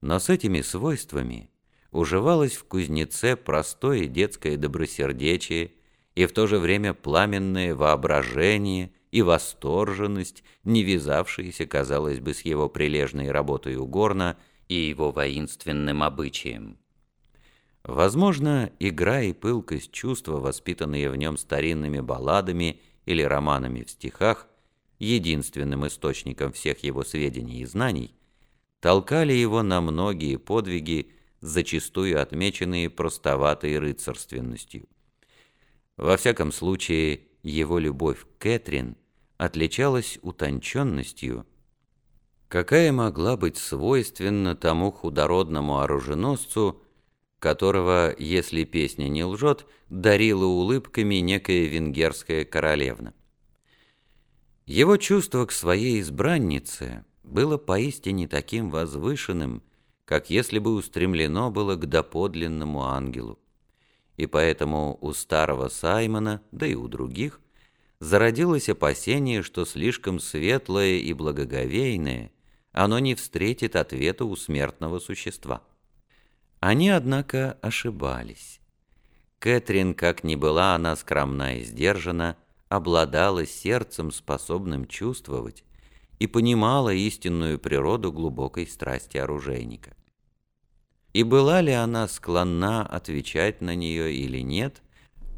Но с этими свойствами уживалось в кузнеце простое детское добросердечие и в то же время пламенное воображение и восторженность, не вязавшиеся, казалось бы, с его прилежной работой у горна и его воинственным обычаем. Возможно, игра и пылкость чувства, воспитанные в нем старинными балладами или романами в стихах, единственным источником всех его сведений и знаний, толкали его на многие подвиги, зачастую отмеченные простоватой рыцарственностью. Во всяком случае, его любовь к Кэтрин отличалась утонченностью, какая могла быть свойственна тому худородному оруженосцу, которого, если песня не лжет, дарила улыбками некая венгерская королевна. Его чувство к своей избраннице было поистине таким возвышенным, как если бы устремлено было к доподлинному ангелу. И поэтому у старого Саймона, да и у других, зародилось опасение, что слишком светлое и благоговейное оно не встретит ответа у смертного существа. Они, однако, ошибались. Кэтрин, как ни была она скромна и сдержана, обладала сердцем, способным чувствовать, и понимала истинную природу глубокой страсти оружейника. И была ли она склонна отвечать на нее или нет,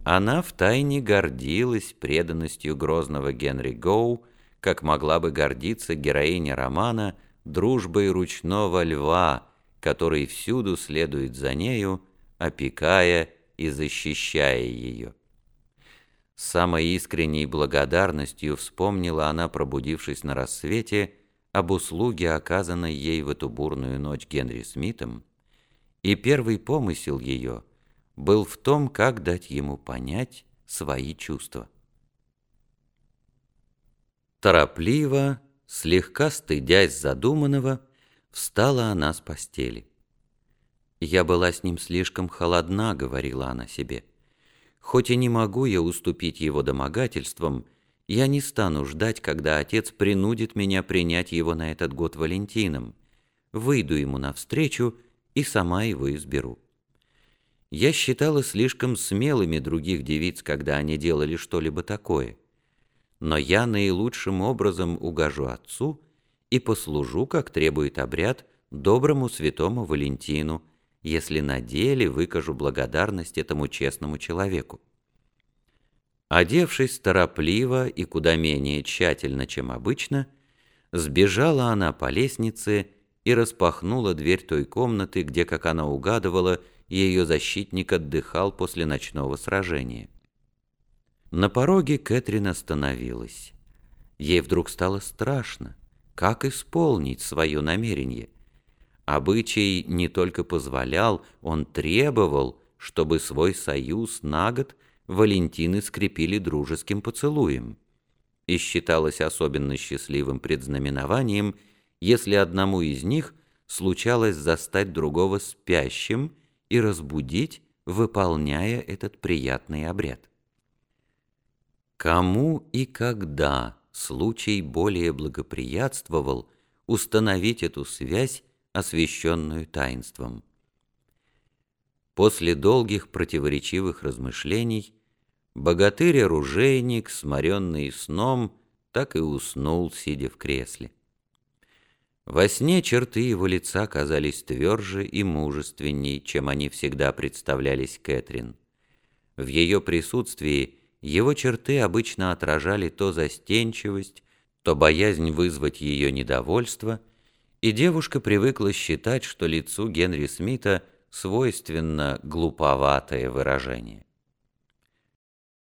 она втайне гордилась преданностью грозного Генри Гоу, как могла бы гордиться героиня романа дружбой ручного льва, который всюду следует за нею, опекая и защищая ее. С самой искренней благодарностью вспомнила она, пробудившись на рассвете, об услуге, оказанной ей в эту бурную ночь Генри Смитом, и первый помысел ее был в том, как дать ему понять свои чувства. Торопливо, слегка стыдясь задуманного, встала она с постели. «Я была с ним слишком холодна», — говорила она себе. Хоть и не могу я уступить его домогательствам, я не стану ждать, когда отец принудит меня принять его на этот год Валентином. Выйду ему навстречу и сама его изберу. Я считала слишком смелыми других девиц, когда они делали что-либо такое. Но я наилучшим образом угожу отцу и послужу, как требует обряд, доброму святому Валентину – если на деле выкажу благодарность этому честному человеку. Одевшись торопливо и куда менее тщательно, чем обычно, сбежала она по лестнице и распахнула дверь той комнаты, где, как она угадывала, ее защитник отдыхал после ночного сражения. На пороге Кэтрин остановилась. Ей вдруг стало страшно, как исполнить свое намерение – Обычай не только позволял, он требовал, чтобы свой союз на год Валентины скрепили дружеским поцелуем. И считалось особенно счастливым предзнаменованием, если одному из них случалось застать другого спящим и разбудить, выполняя этот приятный обряд. Кому и когда случай более благоприятствовал установить эту связь освященную таинством. После долгих противоречивых размышлений богатырь-оружейник, сморенный сном, так и уснул, сидя в кресле. Во сне черты его лица казались тверже и мужественней, чем они всегда представлялись Кэтрин. В ее присутствии его черты обычно отражали то застенчивость, то боязнь вызвать ее недовольство — и девушка привыкла считать, что лицу Генри Смита свойственно глуповатое выражение.